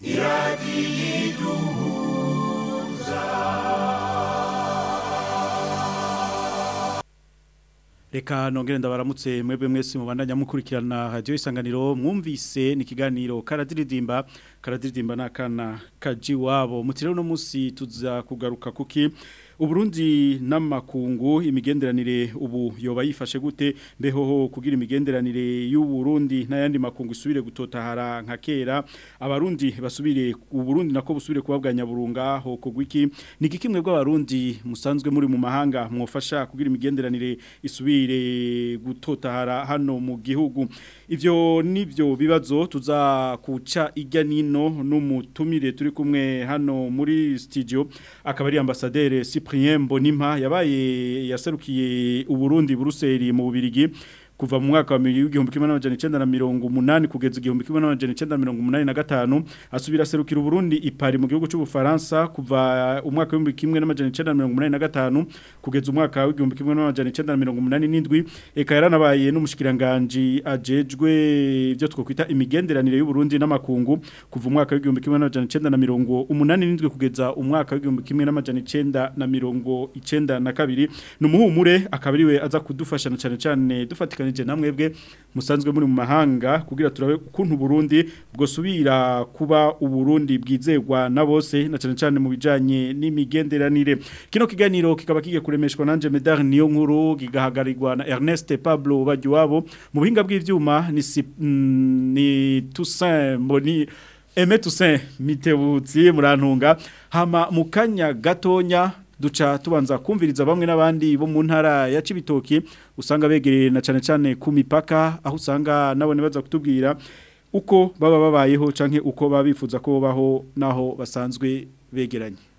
iradiyo reka nongere ndabaramutse mwebwe mwese mubandanya mukurikirana radio isanganiro mwumvise ni kiganiro karadiridimba karadiridimba nakana kaji wabo mutirero no musi tuza kugaruka kuki uburundi n'amakungu imigenderanire ubu yoba yifashe gute mbehoho kugira imigenderanire y'uburundi n'ayandi makungu isubire gutotahara nka kera abarundi basubire uburundi nako busubire kubabwanya burunga ho kugwiki ni gikimwe bw'abarundi musanzwe muri mu mahanga mwofasha kugira imigenderanire isubire gutotahara hano mu gihugu ivyo nivyo bibazo tuzakuca kuca nino n'umutumire turi kumwe hano muri studio akaba ari ambasaderi Sipa Cyprien Mbonimpa yabaye yaserukiye uburundi buruseli mu bubirigi kuva mu mwaka wa 1980 kugeza 1985 asubira serukira Burundi ipari mu gihugu cy'u Faransa kuva eh, umwaka wa 1985 kugeza umwaka wa 1987 eka yaranabaye n'umushikiranganje ajejwe ibyo twakwita imigenderanire y'u Burundi n'amakungu kuva umwaka wa 1987 kugeza umwaka wa 1992 numuhumure akabiriwe aza kudufasha cyane cyane dufatikanye cyane na mwebwe musanzwe muri mu mahanga kugira turabe ukuntu Burundi bwosubira kuba uburundi bwizegwa na bose na cyane cyane mu bijanye n'imigenderanire kino kiganiro kikaba kigiye kuremeshwa nanje Medar niyo nkuru gigahagarirwa na Ernest Pablo Bajuwabo mu bihinga bw'ivyuma ni si, mm, ni Toussaint Mboni Aime Toussaint Mitebutsi murantunga hama mukanya gatonya duca tubanza kumviriza bamwe n'abandi bo mu ntara ya Cibitoki usanga begereye na cyane cyane ku mipaka aho usanga nabone baza kutubwira uko baba babayeho canke uko babifuza ko baho naho basanzwe begeranye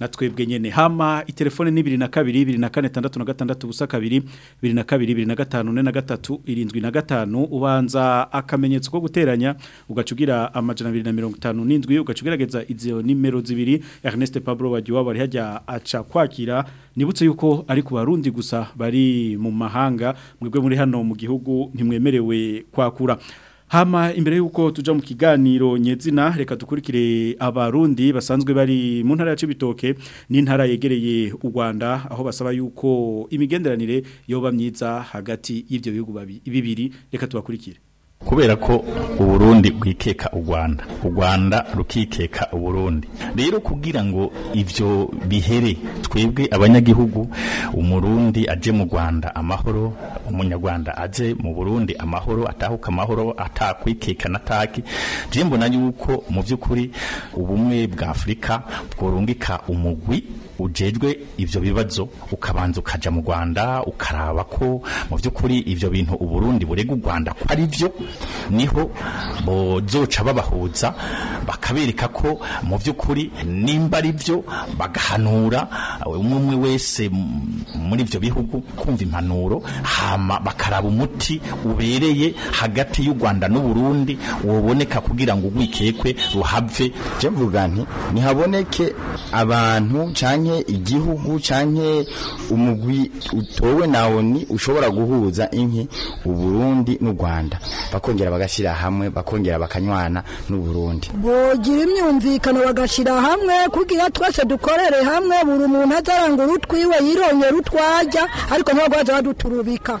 na twebwe nyine hama itelefone ni bibiri na kabiri bibiri na kane tandatu na gatandatu ubusa kabiri bibiri na kabiri bibiri na gatanu ne na gatatu irindwi na gatanu ubanza akamenyetso ko guteranya ugacugira amajana abiri na mirongo itanu n'indwi ugacugerageza izo nimero zibiri Ernest Pablo Wagiwa bari hajya aca kwakira nibutse yuko ari ku barundi gusa bari mu mahanga mwebwe muri hano mu gihugu ntimwemerewe kwakura Hama imbere yuko tuja mu kiganiro nyezina reka dukurikire abarundi basanzwe bari mu ntara ya Cibitoke n'intara yegereye u Rwanda aho basaba yuko imigenderanire yoba myiza hagati y'ivyo bihugu bibiri reka tubakurikire kubera ko uburundi bwikeka u rwanda u rwanda rukikeka uburundi rero kugira ngo ibyo bihere twebwe abanyagihugu umurundi aje mu rwanda amahoro umunyarwanda aje mu burundi amahoro atahuka amahoro atakwikeka nataki je mbona yuko mu by'ukuri ubumwe bwa afurika bworungika umugwi ujejwe ibyo bibazo ukabanza ukaja mu Rwanda ukaraba ko mu by'ukuri ibyo bintu uburundi burega u Rwanda ko ari byo niho bozoca babahuza bakabereka ko mu by'ukuri nimba ari byo bagahanura umwe wese muri ibyo bihugu kumva impanuro hama bakaraba umuti ubereye hagati y'u Rwanda n'u Burundi woboneka kugira ngo ugwikekwe ruhave je mvuga nti nihaboneke abantu canke cyanke igihugu cyanke umugwi utowe nawo ni ushobora guhuza inki uburundi n'u Rwanda bakongera bagashyira hamwe bakongera bakanywana n'u Burundi bogira imyumvikano bagashyira hamwe kugira twese dukorere hamwe buri umuntu azaranga urutwiwe yironye utwajya ariko ntabwo baza baduturubika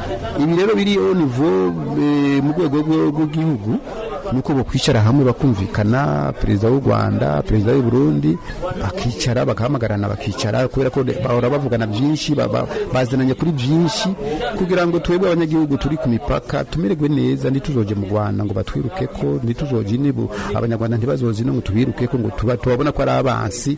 ibi rero biri onivo eh, mu rwego rw'igihugu nuko bakwicara hamwe bakumvikana perezida w'u Rwanda perezida w'u Burundi bakicara bagahamagarana bakicara kubera ko bahora bavugana byinshi bazananye kuri byinshi kugira ngo twebwe abanyagihugu turi ku mipaka tumeregwe neza ntituzoje mu Rwanda ngo batwiruke ko ntituzoje nibu abanyarwanda ntibazoze no tubiruke ko ngo tubabona ko ari abansi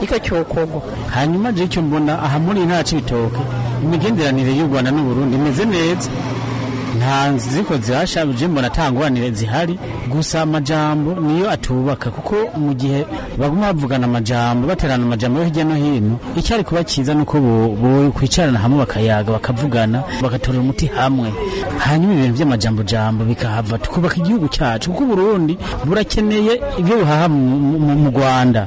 nicyo cy'ukogo hanyuma icyo mbona aha muri nta cy'ibitoki imigenderanire y'u rwanda n'uburundi imeze neza nta ziko zihasha mbona nta zihari gusa amajambo niyo atubaka kuko mu gihe baguma bavugana amajambo baterana amajambo yo hirya no hino icyari kuba cyiza nuko bo kwicarana hamwe bakayaga bakavugana bagatorera umuti hamwe hanyuma ibintu by'amajambo jambo bikahava tukubaka igihugu cyacu kuko Burundi burakeneye ibyo buhaha mu Rwanda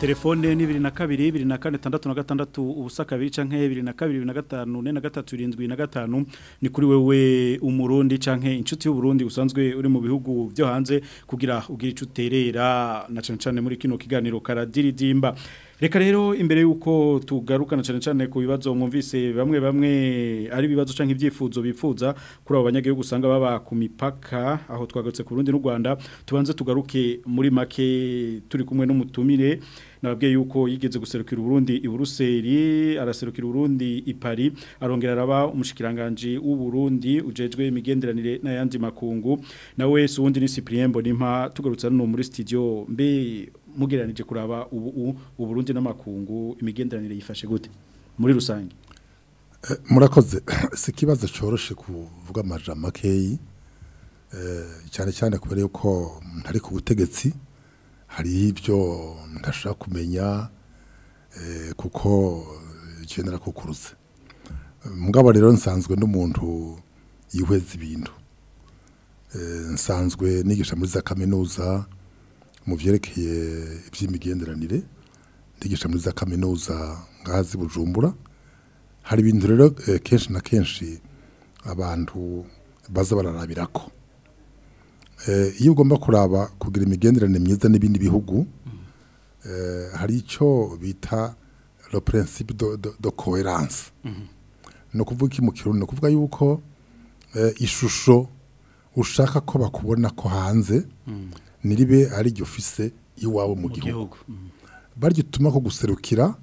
telefone ni bibiri na kabiri bibiri na kane tandatu na gatandatu ubusa kabiri canke bibiri na kabiri na gatanu ne na gatatu irindwi na gatanu ni kuri wewe umurundi canke inshuti y'uburundi usanzwe uri mu bihugu byo hanze kugira ugira icuterera na cane cane muri kino kiganiro karadiridimba reka rero imbere y'uko tugarukana cyane cyane ku bibazo mwumvise bamwe bamwe ari bibazo cyangwa ibyifuzo bipfuza kuri abo banyagihugu usanga baba ku mipaka aho twagarutse ku Burundi n'u Rwanda tubanze tugaruke muri make turi kumwe n'umutumire nababwiye yuko yigeze guserukira Burundi i Buruseli araserukira Burundi i Paris arongera araba umushikiranganje w'u Burundi ujejwe imigenderanire n'ayandi makungu nawe suwundi ni Cyprien Bonimpa tugarutse no muri studio mbe mugereranije kuraba ubu uburundi n'amakungu imigenderanire yifashe gute muri rusange eh, murakoze si ikibazo cyoroshye kuvuga amajana makeyi eh, cyane cyane kubera yuko ntari ku butegetsi hari ibyo ntashaka kumenya eh, kuko igendera kukuruze mugabo rero nsanzwe n'umuntu yihweza ibintu nsanzwe nigisha muri za kaminuza mu byerekeye iby'imigenderanire ndigisha muri za kaminuza ngazi bujumbura hari ibintu rero eh, kenshi na kenshi abantu baza bararabira ko eh, iyo ugomba kuraba kugira imigenderanire myiza n'ibindi bihugu eh, hari icyo bita le principe de coherence ni ukuvuga iki mu kirundi ni ukuvuga yuko ishusho ushaka ko bakubona ko hanze ntiribe hari iryo ufise iwawe mu gihugu mm. baryo ko guserukira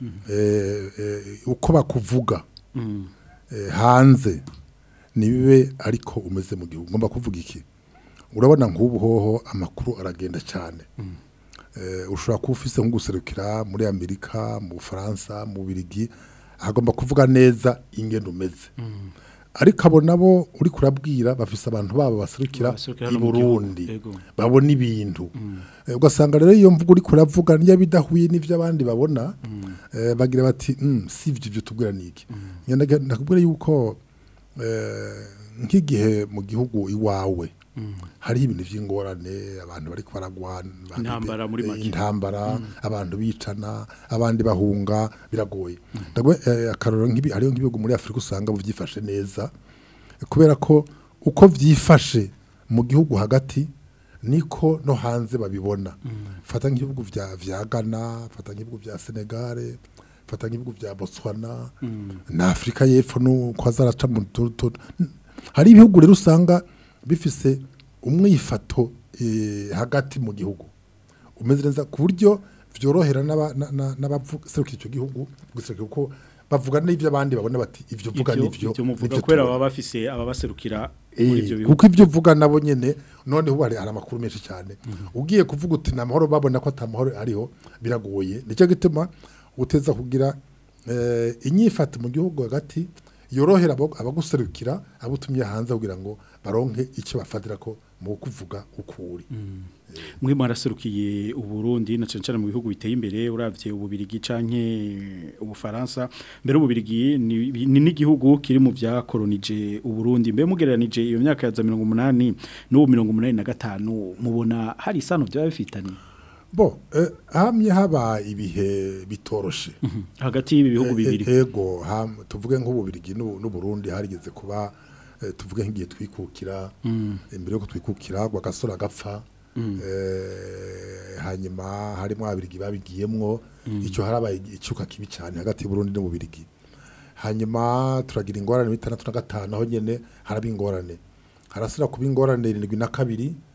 mm-hmm. eh, eh, uko bakuvuga mm. eh, hanze ntibibe ariko umeze mu gihugu ngomba kuvuga iki urabona nk'ubu hoho amakuru aragenda cyane mm. ushobora kuba ufite nko guserukira muri amerika mu bufaransa mu birigi hagomba kuvuga neza ingendo umeze ariko abo nabo uri kurabwira bafise abantu babo baserukira i burundi babona ibintu mm. eh, ugasanga rero iyo mvugo uri kuravuga niyo bidahuye n'ibyo abandi babona mm. eh, bagira bati mm, si ibyo ibyo tubwira iki nakubwira yuko eh, nk'igihe mu gihugu iwawe hari ibintu by'ingorane abantu bari baragwana intambara muri make intambara mm. abantu bicana abandi bahunga biragoye mm. eh, akaroro nk'ibi hariyo nk'ibihugu muri afurika usanga byifashe neza kubera ko uko byifashe mu gihugu hagati niko no hanze babibona mm. fata nk'ibihugu bya gana fata nk'ibihugu bya senegare fata nk'ibihugu bya botswana na afurika y'epfo nuko hazaraca mu hari ibihugu rero usanga bifise umwifato eh, hagati mu gihugu umeze neza ku buryo byorohera n'abaserukira icyo gihugu guserukira uko bavuga n'ibyo abandi babona bati ibyo uvuga n'ibyo ibyo kubera baba bafise ababaserukira eh, ibyo kuko ibyo uvuga nabo nyene none ubu hari amakuru menshi cyane mhm. ugiye kuvuga uti nta mahoro babona ko atamahoro ariho biragoye nicyo gituma uteza kugira eh, inyifato mu gihugu hagati yorohera abaguserukira abutumye hanze kugira ngo baronke icyo bafatira ko mu kuvuga ukuri uri mm. mwe mwaraserukiye uburundi na cyane mu bihugu biteye imbere urabye ububirigi canke ubufaransa mbere ububirigi ni n'igihugu kiri mu byakoronije uburundi mbe mugereranije iyo myaka ya 18 n'ubu 1985 mubona hari isano byaba bo eh, hamye haba ibihe bitoroshe mhm. hagati y'ibi bihugu eh, eh, bibiri yego tuvuge nk'ububirigi n'uburundi harigeze kuba tuvuge ngiye twikukira imbere mm. yo kutwikukira gasore agapfa mm. hanyuma harimo ababirigi babigiyemwo mm. icyo harabaye icuka kibi cyane hagati y'uburundi bubirigi hanyuma turagira ingorane bitandatu na gatanu aho nyene haraba ingorane harasira kuba ingorane irindwi na kabiri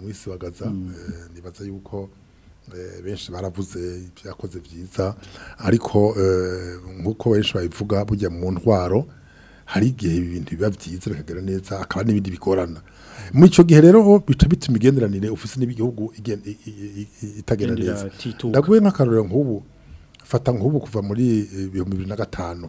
umwisi wa Gaza nibaza yuko Eh, benshi baravuze byakoze byiza ariko eh, nk'uko benshi babivuga bujya mu ntwaro hari igihe ibintu biba byiza bikagera neza akaba n'ibindi bikorana muri icyo gihe rero bica bituma imigenderanire ofisi n'ibihugu itagera neza ndaguye nk'akarorero nk'ubu fata nk'ubu kuva muri eh, ibihumbi bibiri na gatanu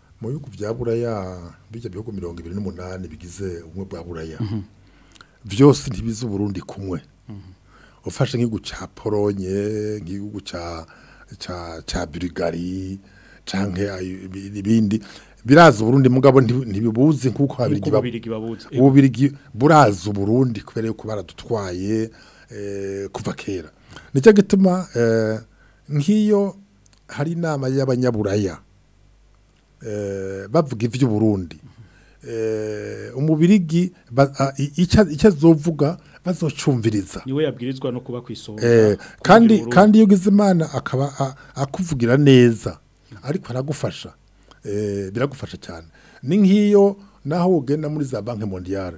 mu bihugu bya buraya bijya bihugu mirongo ibiri n'umunani bigize ubumwe bwa buraya byose mhm. ntibize uburundi kumwe mhm. ufashe nk'igihugu cya polonye nk'igihugu cya cya cya burigari cyangwa ibindi biraza uburundi mugabo ntibibuzi nkuko abirigi babuze ububirigi buraza uburundi kubera yuko baradutwaye eh, kuva kera nicyo gituma eh, nk'iyo hari inama y'abanyaburaya eh, bavuga iby'uburundi umubirigi icyo azovuga bazocumviriza niwe yabwirizwa no kuba ku kandi kandi iyo ugize imana akaba akuvugira neza ariko aragufasha Eh, biragufasha cyane ni nk'iyo naho ugenda muri za banki mondiyare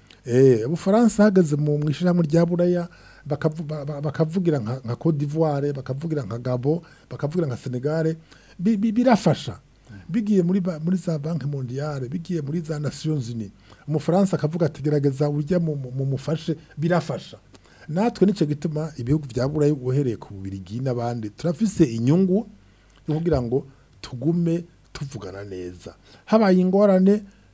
Eh, ubufaransa hahagaze mu ishyirahamwe rya buraya bakavugira nka Côte d'ivoire bakavugira nka gabo bakavugira nka senegare birafasha bigiye muri za banki mondiyare bigiye muri za nasiyo zini umufaransa akavuga ati gerageza ujya mu mufashe birafasha natwe nicyo gituma ibihugu bya burayi uhereye ku bubirigi n'abandi turafise inyungu yo kugira ngo tugume tuvugana neza habaye ingorane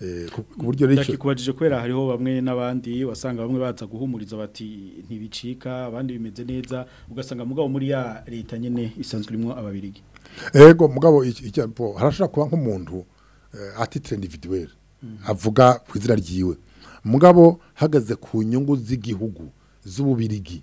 eh, ku buryo rero kubajije kwera hariho bamwe n'abandi wasanga bamwe baza guhumuriza bati ntibicika abandi bimeze neza ugasanga mugabo muri ya leta nyine isanzwe irimo ababirigi ego mugabo harashobora kuba nk'umuntu eh, atitire individuweri mm. avuga ku izina ryiwe mugabo hagaze ku nyungu z'igihugu z'ububirigi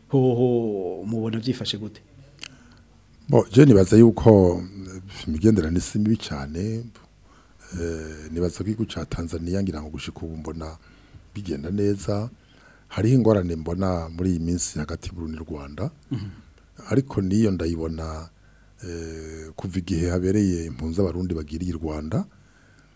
hoho mubona byifashe gute bo je nibaza yuko imigenderanire si cyane nibaza ko igihugu tanzania ngira ngo gushika ubu mbona bigenda neza hariho ingorane mbona muri iyi minsi hagati Burundi rwanda mm-hmm. ariko n'iyo ndayibona eh, kuva igihe habereye impunza barundi bagiriye Rwanda rwanda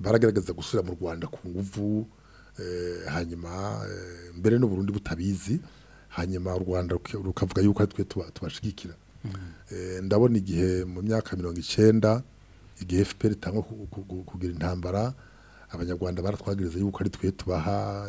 baragaragaza gusura mu rwanda ku nguvu eh, hanyuma eh, mbere n'uburundi butabizi hanyuma u rwanda rukavuga yuko ari twe tubashigikira mm-hmm. ndabona igihe mu myaka mirongo icyenda igihe fpr itangwa kugira intambara abanyarwanda baratwagiriza yuko ari twe tubaha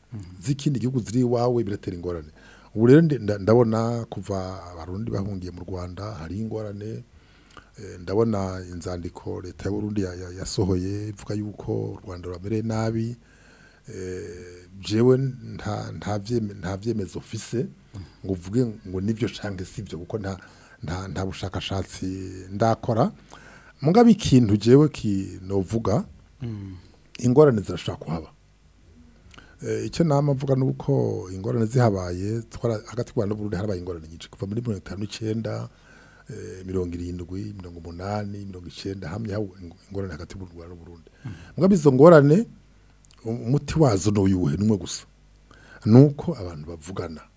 z'ikindi gihugu ziri iwawe biratera ingorane ubu rero ndabona kuva abarundi bahungiye mu rwanda hari ingorane eh, ndabona inzandiko leta y'uburundi yasohoye ivuga yuko u rwanda ruramereye nabi eh, jewe nta byemezo mfise ngo uvuge ngo nibyo cyangwa si ibyo kuko nta bushakashatsi ndakora mugabe ikintu jewe kinovuga mm. ingorane zirashobora kuhaba Eh, icyo nama mvuga ni uko ingorane zihabaye hagati y'u rwanda n'uburundi harabaye ingorane nyinshi kuva muri mirongo itanu n'icyenda eh, mirongo irindwi mirongo umunani mirongo icyenda hamwe ingorane hagati y'u rwanda n'uburundi mwaba mm-hmm. izo ngorane umuti wazo ni uyuwe n'umwe gusa ni uko abantu bavugana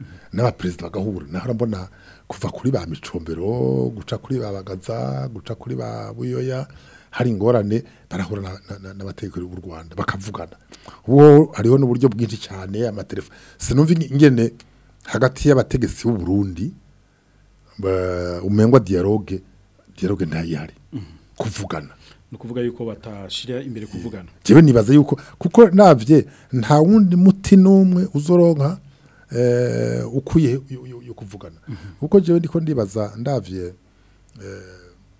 mm-hmm. n'abaperezida bagahura naho mbona kuva kuri ba micombero guca kuri ba bagaza guca kuri ba buyoya hari ingorane barahura n'abatekereza b'u rwanda bakavugana ubu hariho n'uburyo bwinshi cyane amatelefone sinumva ingene hagati y'abategetsi b'u Burundi umengwa dialogue dialogue ntayari mhm. kuvugana nukuvuga yuko batashira imbere kuvugana mm. jewe nibaza yuko kuko navye nta wundi muti numwe uzoronka eh ukuye yo kuvugana mhm. kuko jewe ndiko ndibaza ndavye eh,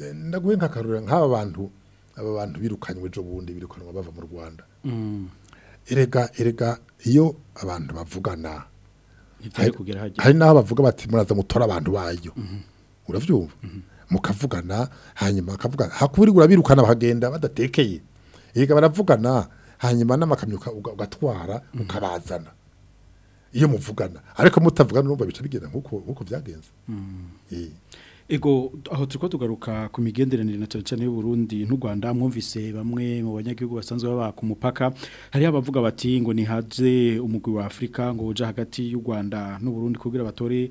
eh, ndaguhe nk'akarura nk'aba bantu aba bantu birukanywe ejo bundi birukanwa bava mu rwanda mm. erega erega iyo abantu bavugana hari n'aho bavuga bati muraza mutora abantu bayo mhm. uravyumva mhm. mukavugana hanyuma bakavugana hakubiri birukana bakagenda badatekeye erega baravugana hanyuma namakamyuka ugatwara mhm. ukabazana iyo muvugana ariko mutavugana urumva bica bigenda nk'uko byagenze eh. Ego aho turiko tugaruka ku migenderanire na cyane cyane y'u Burundi n'u Rwanda mwumvise bamwe mu banyagihugu basanzwe baba ku mupaka hari abavuga bati ngo ni haje umugwi wa Afrika ngo uja hagati y'u Rwanda n'u Burundi kugira abatore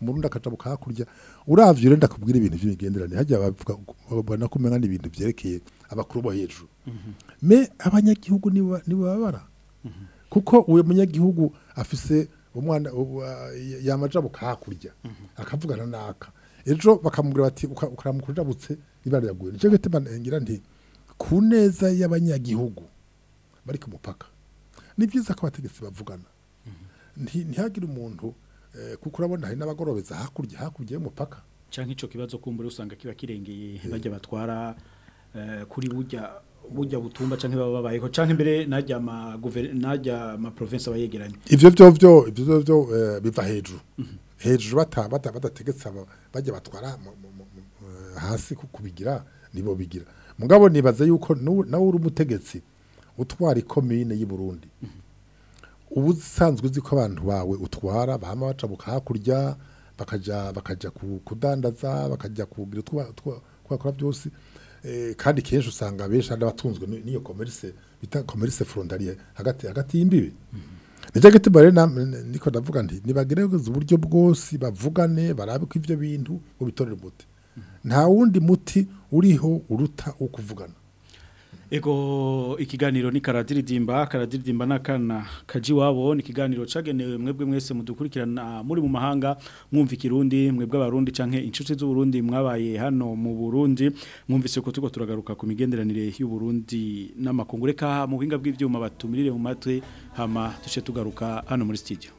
umurundi akaja bukakurya uravye rero ndakubwira ibintu by'imigenderanire hajya bavuga babona kumenya n'ibintu byerekeye abakuru bo hejuru mhm. me abanyagihugu ni bababara mhm. kuko uyu munyagihugu afise umwana uh, yamajabuk hakurya akavugana n'aka ejo bakamubwira bati ukaramukurabutse ibara riraguye nicyo gituma ngira nti ku neza y'abanyagihugu bari ku mupaka ni byiza ko abategetsi bavugana ntihagire umuntu eh, kuko urabona hari n'abagorobeza hakurya hakurya y'umupaka cyangwa icyo kibazo kumbura usanga kiba kirengeye eh. bajya batwara eh, kuri burya bujya butumba canke baba babayeho canke mbere najya ama najya ama province abayegeranye ivyo byo byo ivyo byo eh, biva hejuru mhm. hejuru bata bata batategetse bajya batwara eh, hasi kukubigira nibo bigira mugabo nibaza yuko na uri umutegetsi utwara ikomine y'i Burundi mhm. ubusanzwe usanzwe uzi ko abantu bawe utwara bahama bacabuka hakurya bakaja bakaja kudandaza bakaja kugira utwa twakora byose Eh, kandi kenshi usanga abenshi ari abatunzwe n'iyo komerise bita komerise furondariye hagati hagati y'imbibi mhm. nicyo gituma rero niko ndavuga nti ntibagerageze uburyo bwose bavugane barabe ko ibyo bintu ngo bitorere umuti mhm. nta wundi muti uriho uruta wo kuvugana Ego ikiganiro ni karadiridimba karadiridimba nakana kaji wabo ni ikiganiro cagenewe mwebwe mwese mudukurikirana muri mu mahanga mwumva ikirundi mwebwe abarundi canke inshuti Burundi mwabaye hano mu Burundi mwumvise ko tuko turagaruka ku migenderanire y'u Burundi n'amakungure ka mu buhinga bw'ivyuma batumirire mu matwe hama tushe tugaruka hano muri studio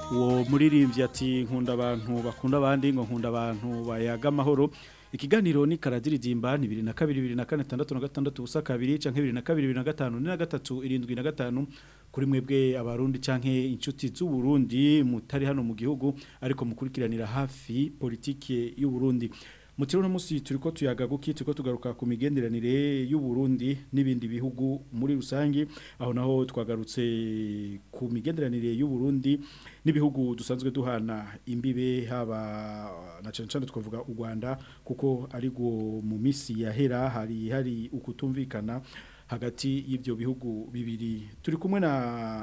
umuririmbyi ati nkunda abantu bakunda abandi ngo nkunda abantu bayaga amahoro ikiganiro ni karadiridimba ni bibiri na kabiri na kane na gatandatu ubusa kabiri canke na kabiri na gatanu ni na gatatu irindwi na gatanu kuri mwebwe abarundi canke inshuti Burundi mutari hano mu gihugu ariko mukurikiranira hafi politiki Burundi. mutiro no musi turiko tuyagaguki turiko tugaruka ku migenderanire y'u Burundi n'ibindi bihugu muri rusangi aho naho twagarutse ku migenderanire y'u Burundi n'ibihugu dusanzwe duhana imbibe haba na cyane cyane twavuga u Rwanda kuko ari go mu misi yahera hari hari ukutumvikana hagati y'ibyo bihugu bibiri turi kumwe na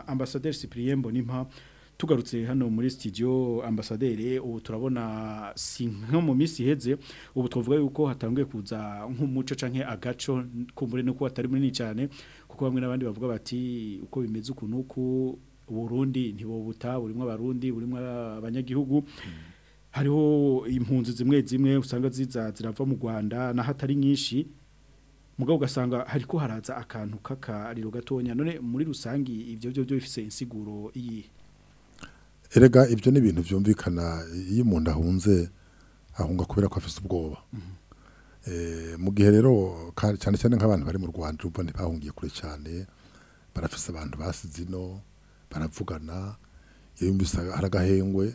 ambasaderi Cyprien Bonimpa tugarutse hano muri studio ambasaderi ubu turabona si mu minsi Heze ubu twavuga yuko hatanguye kuza nk'umuco canke agaco kumbure nuko atari munini cyane kuko bamwe n'abandi bavuga bati uko bimeze ukuntu ku Burundi ntibobuta burimo abarundi burimo abanyagihugu hmm. hariho impunzi zimwe zimwe usanga ziza zirava mu Rwanda naho hatari nyinshi mugabo ugasanga hariko haraza akantu k'akariro gatonya none muri rusangi ibyo byo byo bifise insiguro iyi erega ibyo ni ibintu byumvikana iyo umuntu ahunze ahunga kubera ko afite ubwoba mm-hmm. eh, mu gihe rero cyane cyane nk'abantu bari mu rwanda uba ntibahungiye kure cyane barafise abantu basize ino baravugana iyo yumvise hari agahengwe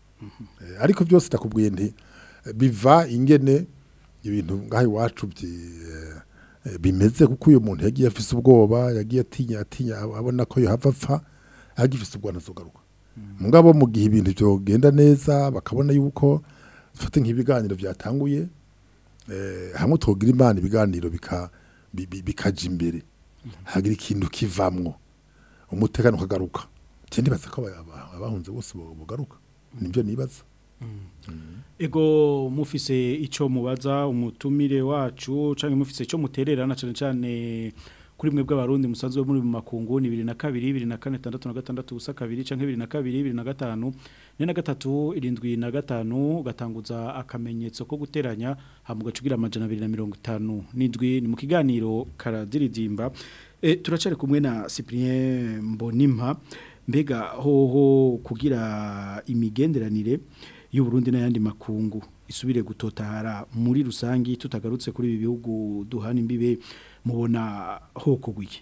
eh, ariko byose ndakubwiye nti biva ingene ibintu ngaho iwacu byi Eh, bimeze kuko uyu muntu yagiye afise ubwoba yagiye atinya atinya abona ko yohava apfa agifise ubwana zogaruka hmm. mugabo mu gihe ibintu byogenda neza bakabona yuko dufate nk'ibiganiro byatanguye eh, hamwe tugira imana ibiganiro bikajya imbere hagira ikintu kivamwo umutekano ukagaruka ikindi baza ko abahunze bose bugaruka nibyo nibaza Mm. ego mufise icyo mubaza umutumire wacu cyangwa mufise icyo mutererana cyane cyane kuri mwe bw'abarundi musanzwe muri mu makungu ni 2002 2004 gatandatu ubusa kabiri canke 2002 2005 ne na gatatu 7 na gatanu gatanguza akamenyetso ko guteranya ha hamuga cugira amajana 250 nindwi ni mu kiganiro karadiridimba e, turacari kumwe na Cyprien Mbonimpa mbega hoho kugira imigenderanire y'uburundi n'ayandi makungu isubire gutotahara muri rusange tutagarutse kuri ibi bihugu duhana imbibe mubona hokoguye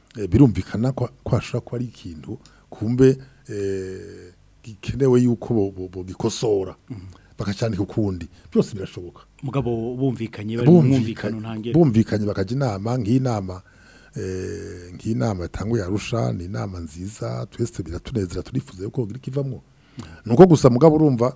eh, birumvikana ko hashobora kuba ari ikintu kumbe eh, gikenewe yuko bogikosora mhm. bakacyandika ukundi byose birashoboka mugabo bumvikanye bari bumvikanye bumvikanye bakajya inama nk'inama eh, nk'iyi nama yatanguye arusha ni inama nziza twese biratunezera turifuza yuko bagira ikivamo mhm. ni uko gusa mugabo urumva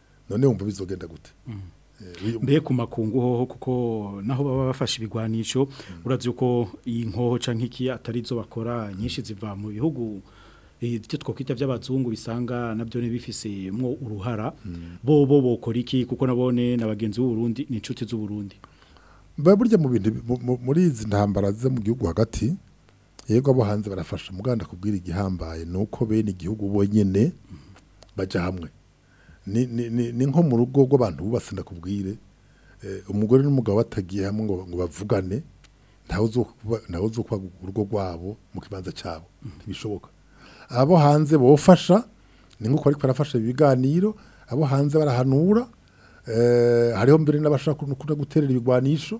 none wumva bizogenda gute mm. eh, mbe ku makungu hoho kuko naho baba bafashe ibigwanisho mm. urazi uko iyi nkoho cyangwa iki atari zo bakora nyinshi ziva mu bihugu eh, ibyo twakwita by'abazungu bisanga nabyo bifise mwo uruhara mm. bo bo bokora iki kuko nabone na bagenzi b'uburundi ni inshuti Burundi burya mu bintu muri izi ntambara ziza mu gihugu hagati yego abo hanze barafasha umuganda kubwira igihambaye ni uko bene igihugu bonyine bajya hamwe ni nko mu rugo rw'abantu bubatse ndakubwire eh, umugore n'umugabo batagiye hamwe ngo bavugane ntawe uzi uko urugo rwabo mu kibanza cyabo ntibishoboka abo hanze bofasha ni nk'uko ariko barafasha ibiganiro abo hanze barahanura eh, hariho mbere n'abashaka gutera guterera ibigwanisho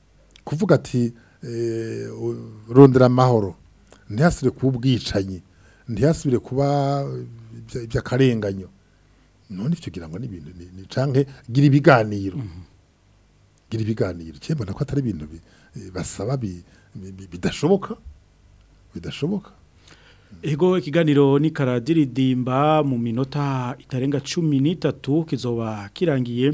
kuvuga ati eh, rondera amahoro ntihasubire kuba ubwicanyi ntihasubire kuba iby'akarenganyo none kugira ngo ni ibintu ni canke gira ibiganiro mhm. gira ibiganiro cyemba ko atari ibintu basaba bidashoboka bidashoboka ego ikiganiro ni karadiridimba mu minota itarenga cumi n'itatu kizoba kirangiye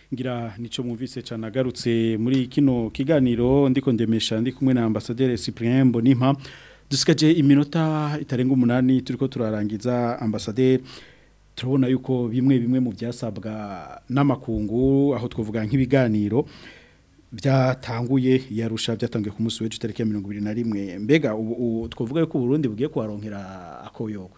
ngira nico mwumvise cyane agarutse muri kino kiganiro ndiko ndemesha ndi kumwe na ambasaderi Cyprien Bonimpa dusigaje iminota itarenga umunani turiko turarangiza ambasaderi turabona yuko bimwe bimwe mu byasabwa n'amakungu aho twavuga nk'ibiganiro byatanguye yarusha byatangiye ku munsi w'ejo tariki ya mirongo na rimwe mbega ubu twavuga yuko Burundi bugiye kuharonkera akoyogo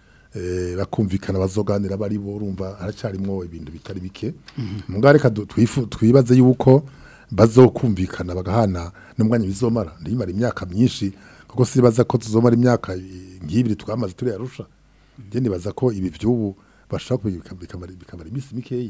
Eh, bakumvikana bazoganira bari bo urumva haracyarimwo ibintu bitari bike muganga reka twibaze yuko bazokumvikana bagahana n'umwanya bizomara ndimara imyaka myinshi kuko si baza ko tuzomara imyaka ngibiri twamaze turi yarusha njye nibaza ko ibi by'ubu bashaka bikamara iminsi mikeya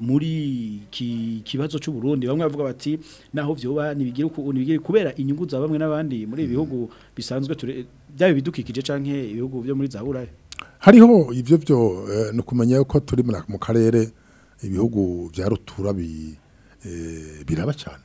muri iki kibazo cy'u Burundi bamwe bavuga bati naho byoba nibigira ukuntu bigira kubera inyungu za bamwe n'abandi muri ibihugu mm. bisanzwe byabe bidukikije canke ibihugu byo muri za hariho ivyo byo eh, no kumenya ko turi mu karere ibihugu bya rutura bi eh, biraba cyane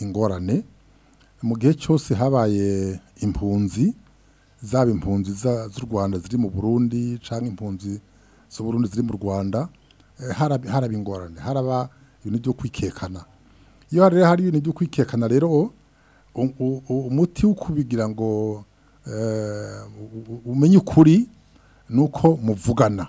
ingorane mu gihe cyose habaye impunzi zaba impunzi z'u rwanda ziri mu burundi cyangwa impunzi z'u burundi ziri mu rwanda eh, haraba ingorane haraba ibintu byo kwikekana iyo rero hari ibintu byo kwikekana rero umuti wo kubigira ngo eh, umenye ukuri nuko muvugana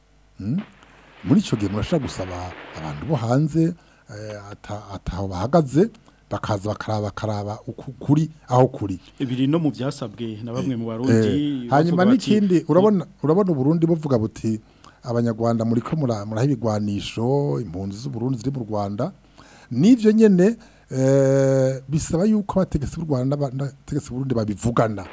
hmm? muri icyo gihe murashobora gusaba abantu bo hanze eh, ataho bahagaze bakaza bakaraba bakaraba kuri aho kuri ibiri no mu byasabwe na bamwe mu barundi eh, hanyuma n'ikindi urabona urabona uburundi bavuga buti abanyarwanda muri ko muraha ibigwanisho impunzi z'uburundi ziri mu rwanda n'ibyo nyine eh, bisaba yuko abategetsi b'u rwanda abategetsi b'urundi babivugana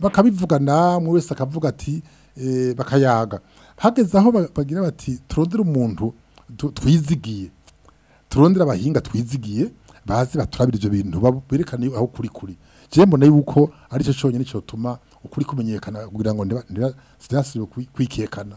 bakabivugana umwe wese akavuga ati eh, bakayaga hageze aho bagira bati turondere umuntu twizigiye turondere abahinga twizigiye bazi baturabira ibyo bintu berekana aho kuri kuri njyewe mbona yuko aricyo cyonyine cyotuma ukuri kumenyekana kugira ngo ntibasire kwikekana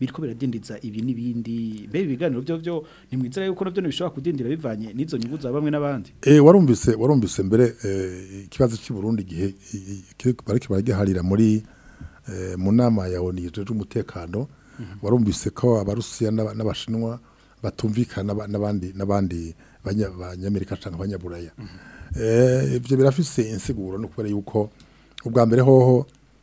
biri ko biradindiza ibi n'ibindi mbere ibiganiro byo byo ni mu inzira y'uko nabyo bishobora kudindira bivanye n'izo nyungu za bamwe n'abandi eh, warumvise warumvise mbere eh, ikibazo cy'i Burundi igihe bari baragiharira muri eh, mu nama ya oni yujuje umutekano mhm. warumvise ko abarusiya n'abashinwa batumvikana n'abandi n'abandi abanyamerika cyangwa abanyaburaya eh, ibyo birafise insiguro ni ukubera yuko ubwa mbere hoho